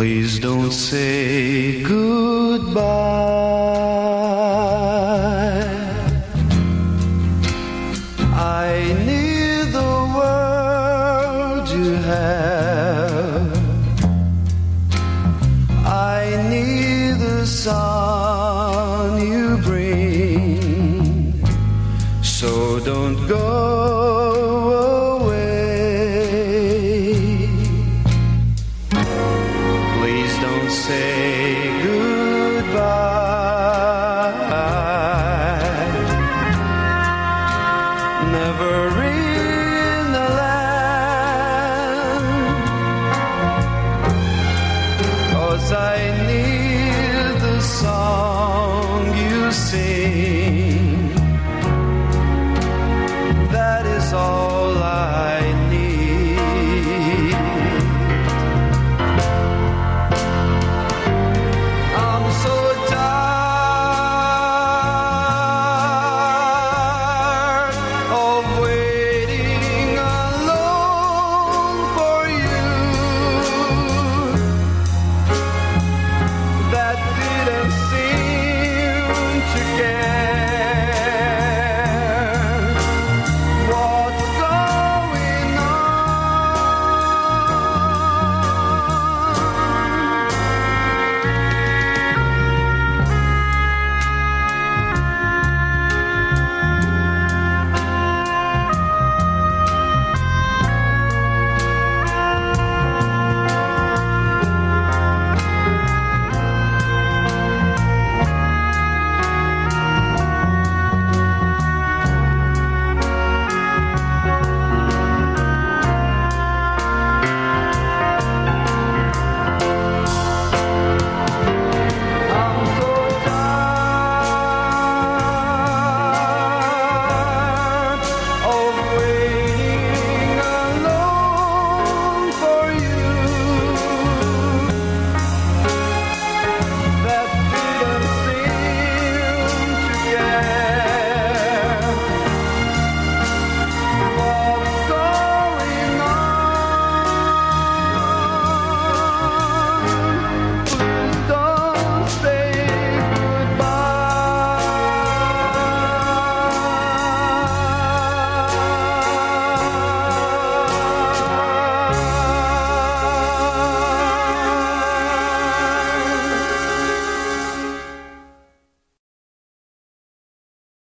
Please don't say goodbye. I need the world you have. I need the sun you bring. So don't go say goodbye. Never in Yeah.